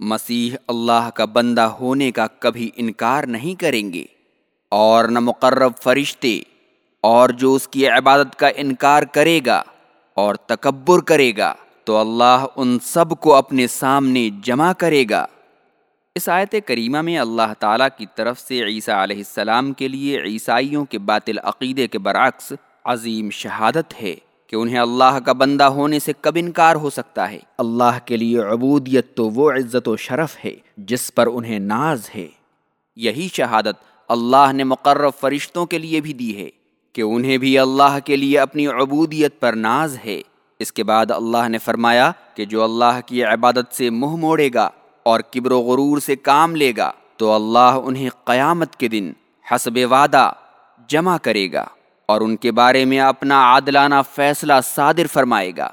مسیح اللہ کا بندہ ہونے کا کبھی انکار نہیں کریں گے اور نہ مقرب فرشتے اور جو اس کی عبادت کا انکار کرے گا اور تکبر کرے گا تو اللہ ان سب کو اپنے سامنے جمع کرے گا۔ اس آیت کریمہ میں اللہ تعالیٰ کی طرف سے عیسیٰ علیہ السلام کے لیے عیسائیوں کے باطل عقیدے کے برعکس عظیم شہادت ہے۔ کہ انہیں اللہ کا بندہ ہونے سے کب انکار ہو سکتا ہے۔ اللہ کے لیے عبودیت تو وہ عزت و شرف ہے جس پر انہیں ناز ہے۔ یہی شہادت اللہ نے مقرر فرشتوں کے لیے بھی دی ہے کہ انہیں بھی اللہ کے لیے اپنی عبودیت پر ناز ہے۔ اس کے بعد اللہ نے فرمایا کہ جو اللہ کی عبادت سے منہ موڑے گا اور کبر و غرور سے کام لے گا تو اللہ انہیں قیامت کے دن حسب وعدہ جمع کرے گا۔ اور ان کے بارے میں اپنا عادلانہ فیصلہ صادر فرمائے گا۔